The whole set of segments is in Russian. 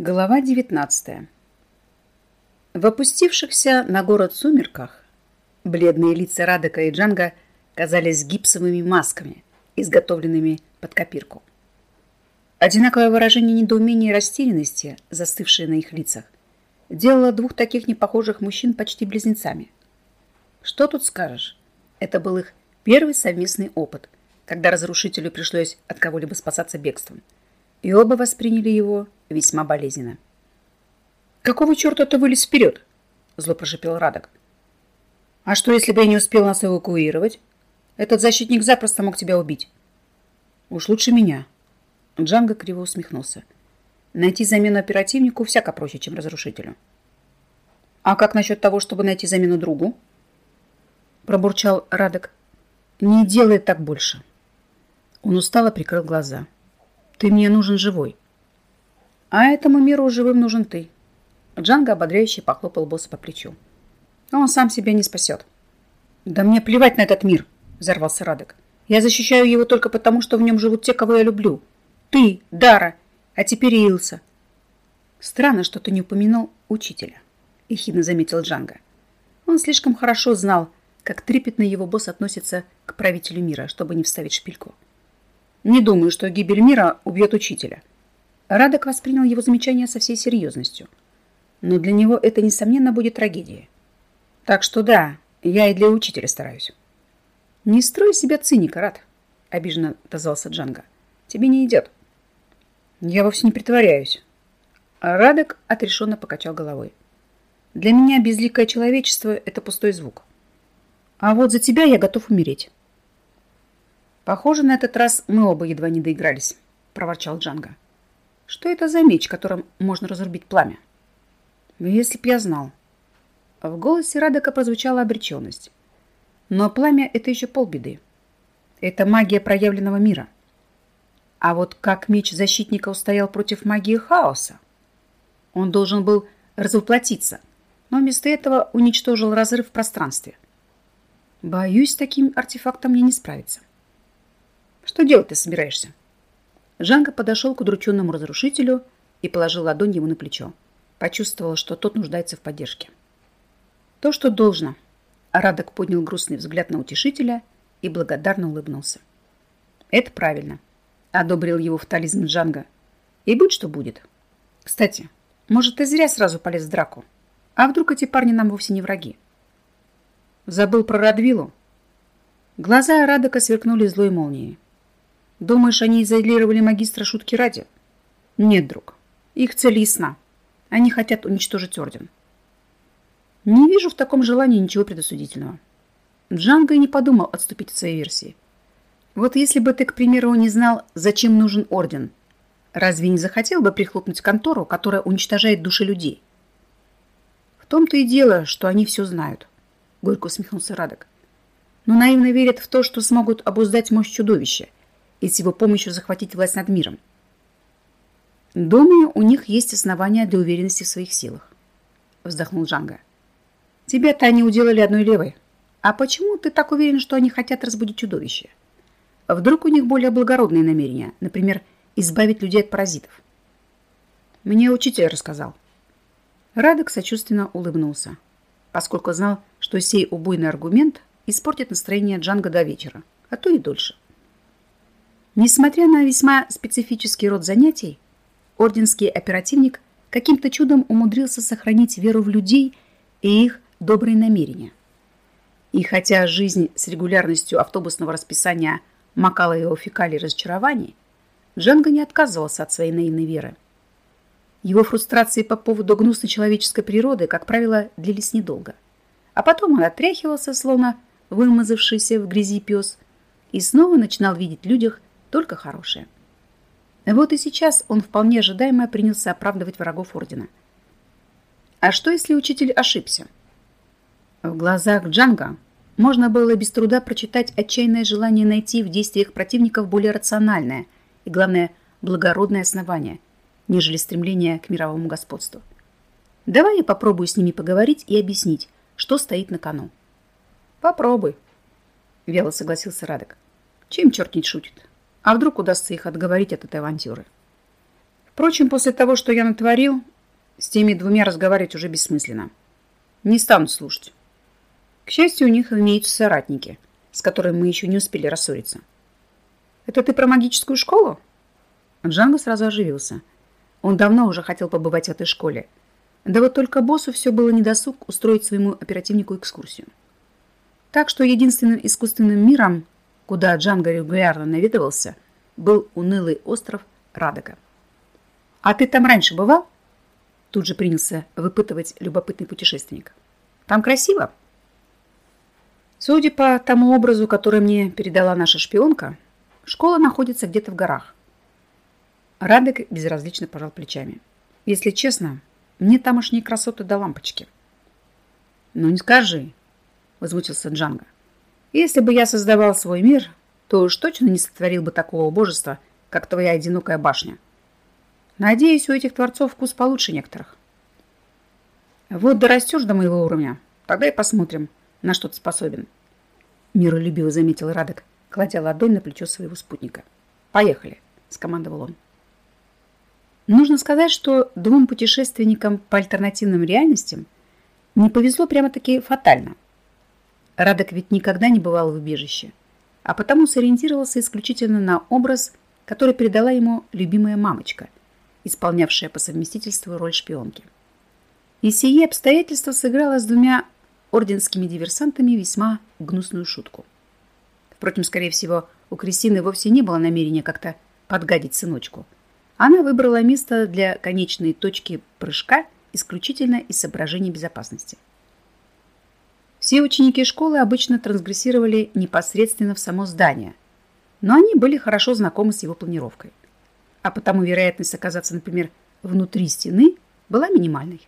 Глава 19 В опустившихся на город сумерках бледные лица Радека и Джанга казались гипсовыми масками, изготовленными под копирку. Одинаковое выражение недоумения и растерянности, застывшее на их лицах, делало двух таких непохожих мужчин почти близнецами. Что тут скажешь? Это был их первый совместный опыт, когда разрушителю пришлось от кого-либо спасаться бегством. И оба восприняли его весьма болезненно. «Какого черта ты вылез вперед?» – зло прошипел Радок. «А что, если бы я не успел нас эвакуировать? Этот защитник запросто мог тебя убить». «Уж лучше меня». Джанго криво усмехнулся. «Найти замену оперативнику всяко проще, чем разрушителю». «А как насчет того, чтобы найти замену другу?» Пробурчал Радок. «Не делай так больше». Он устало прикрыл глаза. «Ты мне нужен живой». «А этому миру живым нужен ты». Джанго ободряюще похлопал босса по плечу. «Он сам себя не спасет». «Да мне плевать на этот мир», — взорвался Радок. «Я защищаю его только потому, что в нем живут те, кого я люблю. Ты, Дара, а теперь и Илса». «Странно, что ты не упомянул учителя», — ехидно заметил Джанго. Он слишком хорошо знал, как трепетно его босс относится к правителю мира, чтобы не вставить шпильку. Не думаю, что гибель мира убьет учителя. Радок воспринял его замечание со всей серьезностью. Но для него это, несомненно, будет трагедией. Так что да, я и для учителя стараюсь. Не строй себя циника, Рад, обиженно отозвался Джанга. Тебе не идет. Я вовсе не притворяюсь. Радок отрешенно покачал головой. Для меня безликое человечество – это пустой звук. А вот за тебя я готов умереть. Похоже, на этот раз мы оба едва не доигрались, проворчал Джанга. Что это за меч, которым можно разрубить пламя? Если б я знал. В голосе Радока прозвучала обреченность. Но пламя — это еще полбеды. Это магия проявленного мира. А вот как меч защитника устоял против магии хаоса? Он должен был развоплотиться, но вместо этого уничтожил разрыв в пространстве. Боюсь, таким артефактом мне не справиться. Что делать ты собираешься? Жанка подошел к удрученному разрушителю и положил ладонь ему на плечо. Почувствовал, что тот нуждается в поддержке. То, что должно. Радок поднял грустный взгляд на утешителя и благодарно улыбнулся. Это правильно. Одобрил его фатализм Джанга. И будь что будет. Кстати, может, ты зря сразу полез в драку. А вдруг эти парни нам вовсе не враги? Забыл про Радвилу? Глаза Радока сверкнули злой молнией. Думаешь, они изолировали магистра шутки ради? Нет, друг. Их цель ясна. Они хотят уничтожить орден. Не вижу в таком желании ничего предосудительного. Джанго и не подумал отступить от своей версии. Вот если бы ты, к примеру, не знал, зачем нужен орден, разве не захотел бы прихлопнуть контору, которая уничтожает души людей? В том-то и дело, что они все знают. Горько усмехнулся Радок. Но наивно верят в то, что смогут обуздать мощь чудовища – и с его помощью захватить власть над миром. Думаю, у них есть основания для уверенности в своих силах. Вздохнул Джанга. Тебя-то они уделали одной левой. А почему ты так уверен, что они хотят разбудить чудовище? Вдруг у них более благородные намерения, например, избавить людей от паразитов? Мне учитель рассказал. Радок сочувственно улыбнулся, поскольку знал, что сей убойный аргумент испортит настроение Джанга до вечера, а то и дольше. Несмотря на весьма специфический род занятий, орденский оперативник каким-то чудом умудрился сохранить веру в людей и их добрые намерения. И хотя жизнь с регулярностью автобусного расписания макала его фекалий разочарований, Джанго не отказывался от своей наивной веры. Его фрустрации по поводу гнусной человеческой природы, как правило, длились недолго. А потом он отряхивался, словно вымазавшийся в грязи пес, и снова начинал видеть в людях только хорошее. Вот и сейчас он вполне ожидаемо принялся оправдывать врагов Ордена. А что, если учитель ошибся? В глазах Джанга можно было без труда прочитать отчаянное желание найти в действиях противников более рациональное и, главное, благородное основание, нежели стремление к мировому господству. Давай я попробую с ними поговорить и объяснить, что стоит на кону. Попробуй, вяло согласился Радок. Чем черт не шутит? А вдруг удастся их отговорить от этой авантюры? Впрочем, после того, что я натворил, с теми двумя разговаривать уже бессмысленно. Не станут слушать. К счастью, у них имеются соратники, с которыми мы еще не успели рассориться. Это ты про магическую школу? Джанго сразу оживился. Он давно уже хотел побывать в этой школе. Да вот только боссу все было недосуг устроить своему оперативнику экскурсию. Так что единственным искусственным миром, куда Джанго регулярно наведывался, был унылый остров Радога. «А ты там раньше бывал?» Тут же принялся выпытывать любопытный путешественник. «Там красиво?» Судя по тому образу, который мне передала наша шпионка, школа находится где-то в горах. Радек безразлично пожал плечами. Если честно, мне тамошние красоты до лампочки. Ну не скажи, возмутился Джанго. Если бы я создавал свой мир, то уж точно не сотворил бы такого убожества, как твоя одинокая башня. Надеюсь, у этих творцов вкус получше некоторых. Вот дорастешь до моего уровня, тогда и посмотрим, на что ты способен. Миролюбиво заметил Радок, кладя ладонь на плечо своего спутника. Поехали, скомандовал он. Нужно сказать, что двум путешественникам по альтернативным реальностям не повезло прямо-таки фатально. Радок ведь никогда не бывал в убежище, а потому сориентировался исключительно на образ, который передала ему любимая мамочка – исполнявшая по совместительству роль шпионки. И сие обстоятельство сыграло с двумя орденскими диверсантами весьма гнусную шутку. Впрочем, скорее всего, у Кристины вовсе не было намерения как-то подгадить сыночку. Она выбрала место для конечной точки прыжка исключительно из соображений безопасности. Все ученики школы обычно трансгрессировали непосредственно в само здание, но они были хорошо знакомы с его планировкой а потому вероятность оказаться, например, внутри стены была минимальной.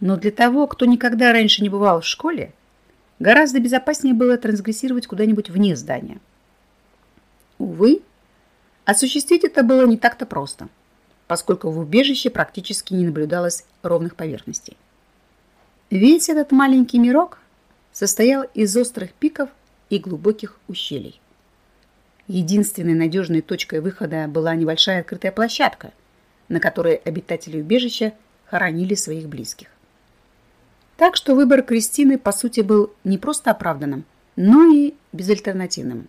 Но для того, кто никогда раньше не бывал в школе, гораздо безопаснее было трансгрессировать куда-нибудь вне здания. Увы, осуществить это было не так-то просто, поскольку в убежище практически не наблюдалось ровных поверхностей. Весь этот маленький мирок состоял из острых пиков и глубоких ущелий. Единственной надежной точкой выхода была небольшая открытая площадка, на которой обитатели убежища хоронили своих близких. Так что выбор Кристины, по сути, был не просто оправданным, но и безальтернативным.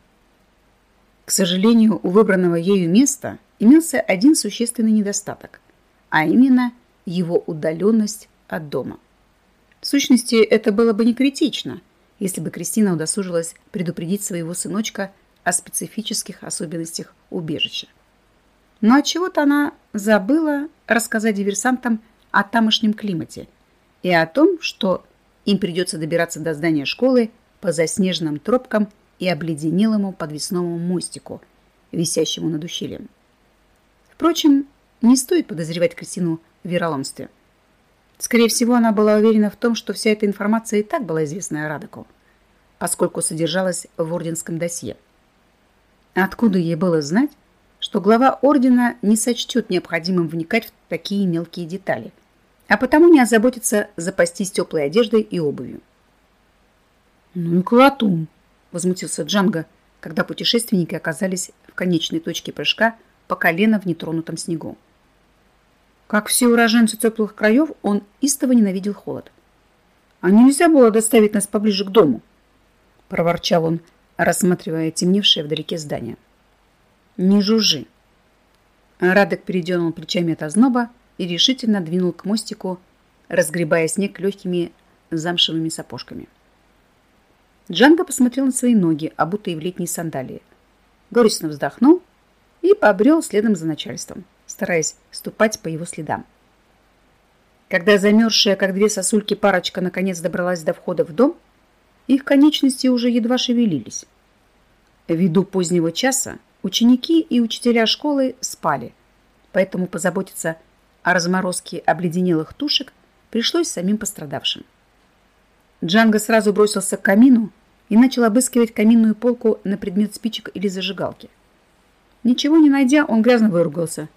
К сожалению, у выбранного ею места имелся один существенный недостаток, а именно его удаленность от дома. В сущности, это было бы не критично, если бы Кристина удосужилась предупредить своего сыночка о специфических особенностях убежища. Но от чего то она забыла рассказать диверсантам о тамошнем климате и о том, что им придется добираться до здания школы по заснеженным тропкам и обледенелому подвесному мостику, висящему над ущельем. Впрочем, не стоит подозревать Кристину в вероломстве. Скорее всего, она была уверена в том, что вся эта информация и так была известна Радоку, поскольку содержалась в орденском досье. Откуда ей было знать, что глава ордена не сочтет необходимым вникать в такие мелкие детали, а потому не озаботится запастись теплой одеждой и обувью? «Ну и клатун!» – возмутился Джанго, когда путешественники оказались в конечной точке прыжка по колено в нетронутом снегу. Как все уроженцы теплых краев, он истово ненавидел холод. «А нельзя было доставить нас поближе к дому?» – проворчал он, рассматривая темневшее вдалеке здание. «Не жужжи!» Радок передернул плечами от озноба и решительно двинул к мостику, разгребая снег легкими замшевыми сапожками. Джанго посмотрел на свои ноги, обутые в летние сандалии. Горестно вздохнул и побрел следом за начальством, стараясь ступать по его следам. Когда замерзшая, как две сосульки, парочка наконец добралась до входа в дом, их конечности уже едва шевелились. Ввиду позднего часа ученики и учителя школы спали, поэтому позаботиться о разморозке обледенелых тушек пришлось самим пострадавшим. Джанго сразу бросился к камину и начал обыскивать каминную полку на предмет спичек или зажигалки. Ничего не найдя, он грязно выругался.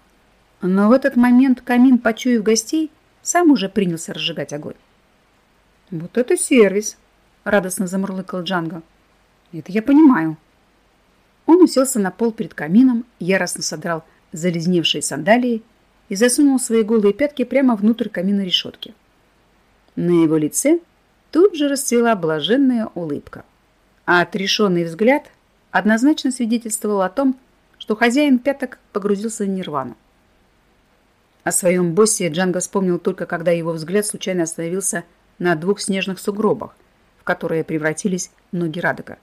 Но в этот момент камин, почуяв гостей, сам уже принялся разжигать огонь. «Вот это сервис!» радостно замурлыкал Джанго. Это я понимаю. Он уселся на пол перед камином, яростно содрал залезневшие сандалии и засунул свои голые пятки прямо внутрь каминной решетки. На его лице тут же расцвела блаженная улыбка, а отрешенный взгляд однозначно свидетельствовал о том, что хозяин пяток погрузился в нирвану. О своем боссе Джанго вспомнил только, когда его взгляд случайно остановился на двух снежных сугробах, в которые превратились ноги Радога.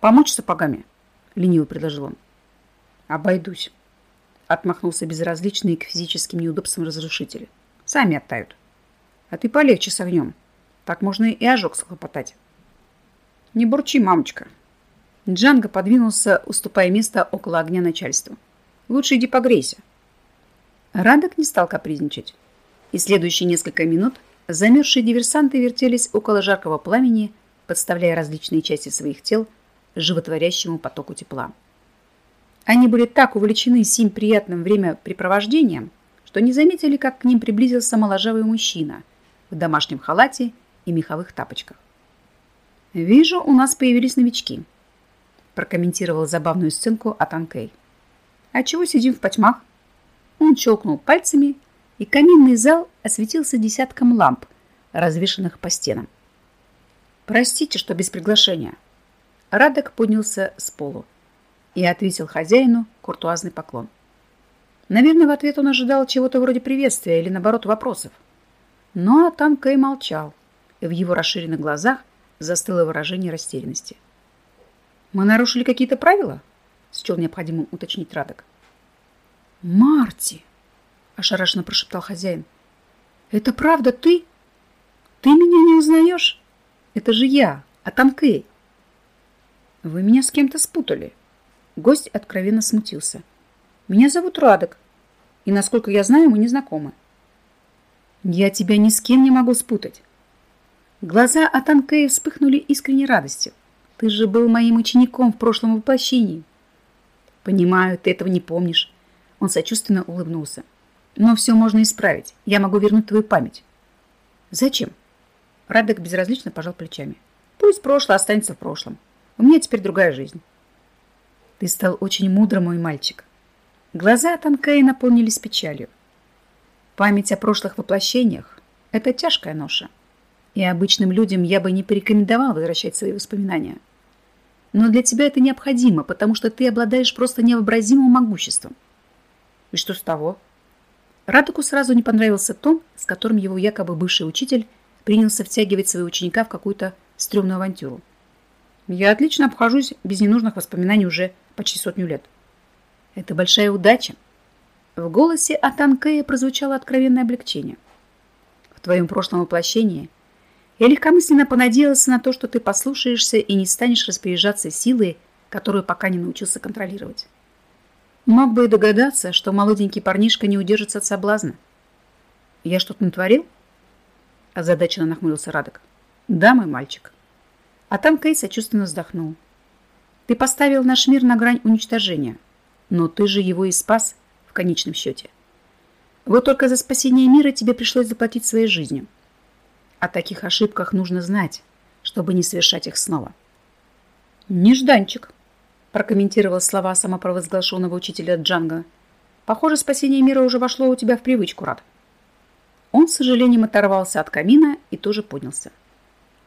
«Помочь сапогами?» — лениво предложил он. «Обойдусь», — отмахнулся безразличный к физическим неудобствам разрушителя. «Сами оттают. А ты полегче с огнем. Так можно и ожог схлопотать». «Не бурчи, мамочка». Джанго подвинулся, уступая место около огня начальству. «Лучше иди погрейся». Радок не стал капризничать. И следующие несколько минут замерзшие диверсанты вертелись около жаркого пламени, подставляя различные части своих тел животворящему потоку тепла. Они были так увлечены сим приятным времяпрепровождением, что не заметили, как к ним приблизился моложавый мужчина в домашнем халате и меховых тапочках. «Вижу, у нас появились новички», прокомментировал забавную сценку Атанкей. «А чего сидим в потьмах?» Он щелкнул пальцами, и каминный зал осветился десятком ламп, развешанных по стенам. «Простите, что без приглашения». Радок поднялся с полу и ответил хозяину куртуазный поклон. Наверное, в ответ он ожидал чего-то вроде приветствия или, наоборот, вопросов. Но Атан Кэй молчал, и в его расширенных глазах застыло выражение растерянности. «Мы нарушили какие-то правила?» — счел необходимым уточнить Радок. «Марти!» – ошарашенно прошептал хозяин. «Это правда ты? Ты меня не узнаешь? Это же я, Атанкей!» «Вы меня с кем-то спутали». Гость откровенно смутился. «Меня зовут Радок, и, насколько я знаю, мы не знакомы». «Я тебя ни с кем не могу спутать». Глаза Атанкея вспыхнули искренней радостью. «Ты же был моим учеником в прошлом воплощении». «Понимаю, ты этого не помнишь. Он сочувственно улыбнулся. Но все можно исправить. Я могу вернуть твою память. Зачем? Радек безразлично пожал плечами. Пусть прошлое останется в прошлом. У меня теперь другая жизнь. Ты стал очень мудрым, мой мальчик. Глаза Танкея наполнились печалью. Память о прошлых воплощениях – это тяжкая ноша. И обычным людям я бы не порекомендовал возвращать свои воспоминания. Но для тебя это необходимо, потому что ты обладаешь просто невообразимым могуществом – и что с того? Радоку сразу не понравился тон, с которым его якобы бывший учитель принялся втягивать своего ученика в какую-то стрёмную авантюру. Я отлично обхожусь без ненужных воспоминаний уже почти сотню лет. Это большая удача. В голосе Атанкея прозвучало откровенное облегчение. В твоем прошлом воплощении я легкомысленно понадеялся на то, что ты послушаешься и не станешь распоряжаться силой, которую пока не научился контролировать. Мог бы и догадаться, что молоденький парнишка не удержится от соблазна. «Я что-то натворил?» Озадаченно нахмурился Радок. «Да, мой мальчик». А там Кей сочувственно вздохнул. «Ты поставил наш мир на грань уничтожения, но ты же его и спас в конечном счете. Вот только за спасение мира тебе пришлось заплатить своей жизнью. О таких ошибках нужно знать, чтобы не совершать их снова». «Нежданчик», прокомментировал слова самопровозглашенного учителя Джанга. «Похоже, спасение мира уже вошло у тебя в привычку, Рад». Он с сожалением оторвался от камина и тоже поднялся.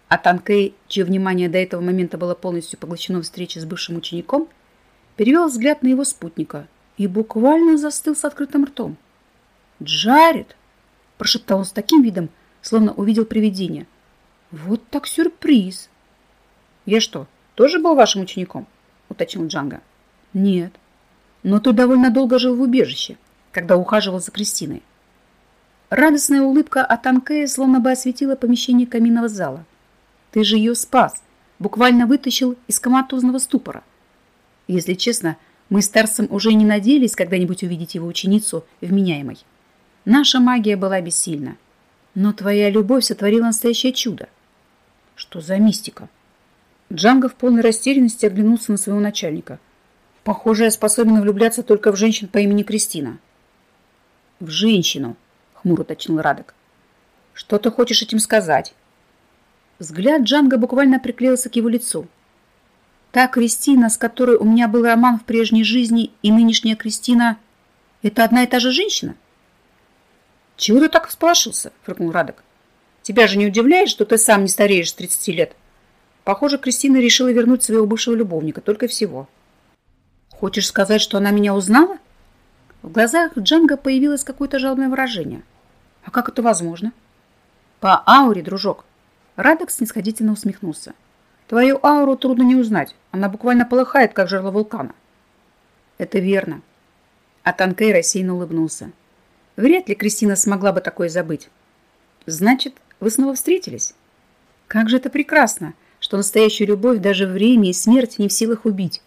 А Танкей, чье внимание до этого момента было полностью поглощено встречей с бывшим учеником, перевел взгляд на его спутника и буквально застыл с открытым ртом. «Джаред!» – прошептал он с таким видом, словно увидел привидение. «Вот так сюрприз!» «Я что, тоже был вашим учеником?» Уточнил Джанга. Нет. Но ты довольно долго жил в убежище, когда ухаживал за Кристиной. Радостная улыбка от Анкея словно бы осветила помещение каминного зала. Ты же ее спас, буквально вытащил из коматозного ступора. Если честно, мы с Тарсом уже не надеялись когда-нибудь увидеть его ученицу вменяемой. Наша магия была бессильна. Но твоя любовь сотворила настоящее чудо. Что за мистика? Джанго в полной растерянности оглянулся на своего начальника. Похоже, я способен влюбляться только в женщин по имени Кристина. В женщину, хмуро уточнил Радок. Что ты хочешь этим сказать? Взгляд Джанга буквально приклеился к его лицу. Та Кристина, с которой у меня был роман в прежней жизни, и нынешняя Кристина – это одна и та же женщина? «Чего ты так всполошился?» – фыркнул Радок. «Тебя же не удивляет, что ты сам не стареешь с 30 лет?» Похоже, Кристина решила вернуть своего бывшего любовника, только всего. «Хочешь сказать, что она меня узнала?» В глазах Джанга появилось какое-то жалобное выражение. «А как это возможно?» «По ауре, дружок!» Радок снисходительно усмехнулся. «Твою ауру трудно не узнать. Она буквально полыхает, как жерло вулкана». «Это верно». А Танкей рассеянно улыбнулся. Вряд ли Кристина смогла бы такое забыть. «Значит, вы снова встретились?» «Как же это прекрасно, что настоящую любовь даже время и смерть не в силах убить».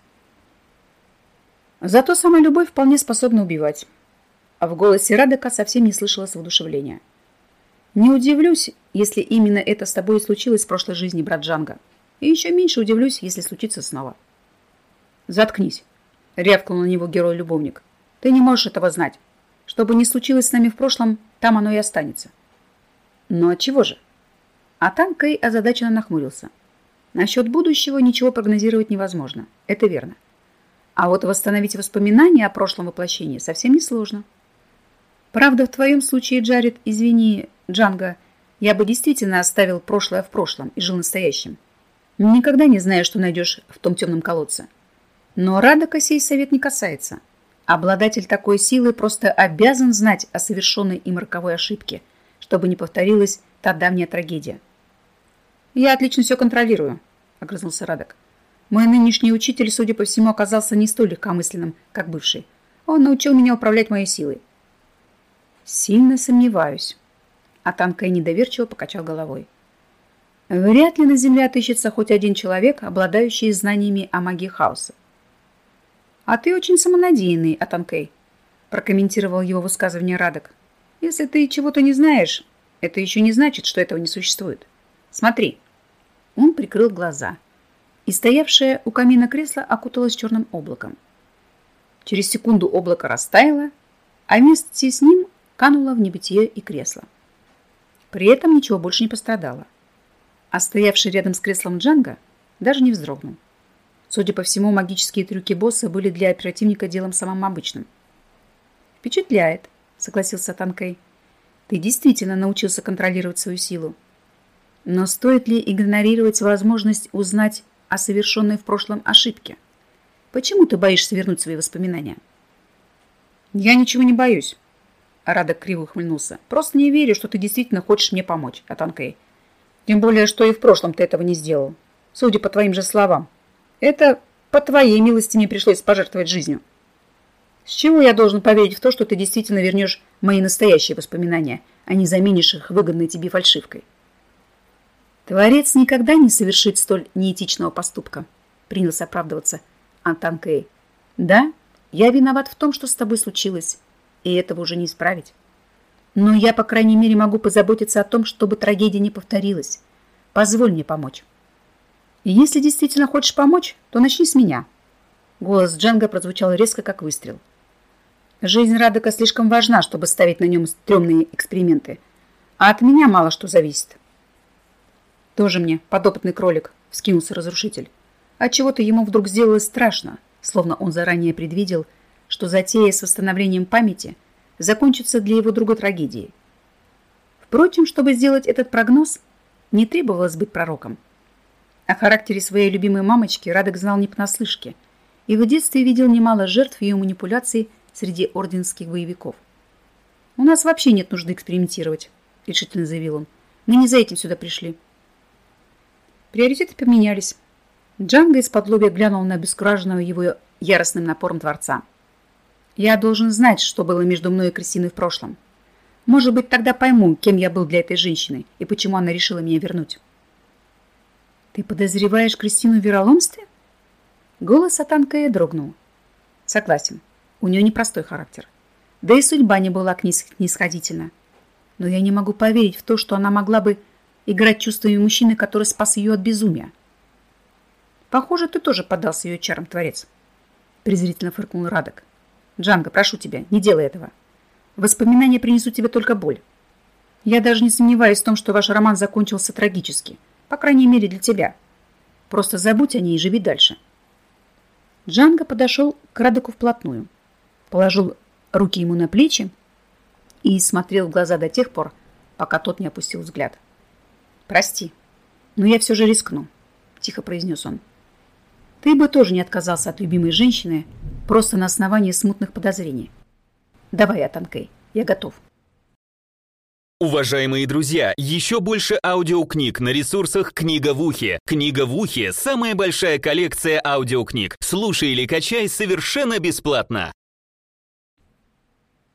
Зато сама любовь вполне способна убивать. А в голосе Радека совсем не слышалось воодушевления. Не удивлюсь, если именно это с тобой и случилось в прошлой жизни, брат Джанга. И еще меньше удивлюсь, если случится снова. Заткнись, рявкнул на него герой-любовник. Ты не можешь этого знать. Что бы ни случилось с нами в прошлом, там оно и останется. Но от чего же? А там Кэй озадаченно нахмурился. Насчет будущего ничего прогнозировать невозможно. Это верно. А вот восстановить воспоминания о прошлом воплощении совсем несложно. Правда, в твоем случае, Джаред, извини, Джанго, я бы действительно оставил прошлое в прошлом и жил настоящим. Никогда не знаю, что найдешь в том темном колодце. Но Радока сей совет не касается. Обладатель такой силы просто обязан знать о совершенной им роковой ошибке, чтобы не повторилась та давняя трагедия. «Я отлично все контролирую», — огрызнулся Радок. «Мой нынешний учитель, судя по всему, оказался не столь легкомысленным, как бывший. Он научил меня управлять моей силой. Сильно сомневаюсь. А Танкай недоверчиво покачал головой. Вряд ли на Земле отыщется хоть один человек, обладающий знаниями о магии хаоса. А ты очень самонадеянный, Атанкей, прокомментировал его высказывание Радок. Если ты чего-то не знаешь, это еще не значит, что этого не существует. Смотри. Он прикрыл глаза, и стоявшее у камина кресло окуталось черным облаком. Через секунду облако растаяло, а вместе с ним кануло в небытие и кресло. При этом ничего больше не пострадало. А стоявший рядом с креслом Джанга даже не вздрогнул. Судя по всему, магические трюки босса были для оперативника делом самым обычным. «Впечатляет», — согласился Танкей. «Ты действительно научился контролировать свою силу. Но стоит ли игнорировать возможность узнать о совершенной в прошлом ошибке? Почему ты боишься вернуть свои воспоминания?» «Я ничего не боюсь», Радок криво ухмыльнулся. «Просто не верю, что ты действительно хочешь мне помочь, Атанкей. Тем более, что и в прошлом ты этого не сделал. Судя по твоим же словам. Это по твоей милости мне пришлось пожертвовать жизнью. С чего я должен поверить в то, что ты действительно вернешь мои настоящие воспоминания, а не заменишь их выгодной тебе фальшивкой?» Творец никогда не совершит столь неэтичного поступка, принялся оправдываться Антан Кей. Да, я виноват в том, что с тобой случилось, и этого уже не исправить. Но я, по крайней мере, могу позаботиться о том, чтобы трагедия не повторилась. Позволь мне помочь. И если действительно хочешь помочь, то начни с меня. Голос Джанга прозвучал резко, как выстрел. Жизнь Радека слишком важна, чтобы ставить на нем стрёмные эксперименты. А от меня мало что зависит. Тоже мне подопытный кролик, вскинулся разрушитель. Отчего-то ему вдруг сделалось страшно, словно он заранее предвидел, что затея с восстановлением памяти закончится для его друга трагедией. Впрочем, чтобы сделать этот прогноз, не требовалось быть пророком. О характере своей любимой мамочки Радок знал не понаслышке и в детстве видел немало жертв ее манипуляций среди орденских боевиков. «У нас вообще нет нужды экспериментировать», — решительно заявил он. «Мы не за этим сюда пришли». Приоритеты поменялись. Джанго из-под лобья глянул на обескураженного его яростным напором Творца. Я должен знать, что было между мной и Кристиной в прошлом. Может быть, тогда пойму, кем я был для этой женщины и почему она решила меня вернуть. Ты подозреваешь Кристину в вероломстве? Голос Атанкая дрогнул. Согласен, у нее непростой характер. Да и судьба не была к ней снисходительна. Но я не могу поверить в то, что она могла бы играть чувствами мужчины, который спас ее от безумия. Похоже, ты тоже поддался ее чарам, творец. Презрительно фыркнул Радок. Джанго, прошу тебя, не делай этого. Воспоминания принесут тебе только боль. Я даже не сомневаюсь в том, что ваш роман закончился трагически. По крайней мере, для тебя. Просто забудь о ней и живи дальше. Джанго подошел к Радоку вплотную, положил руки ему на плечи и смотрел в глаза до тех пор, пока тот не опустил взгляд. «Прости, но я все же рискну», – тихо произнес он. «Ты бы тоже не отказался от любимой женщины просто на основании смутных подозрений. Давай, Атанкей, я готов». Уважаемые друзья, еще больше аудиокниг на ресурсах «Книга в ухе». «Книга в ухе» — самая большая коллекция аудиокниг. Слушай или качай совершенно бесплатно.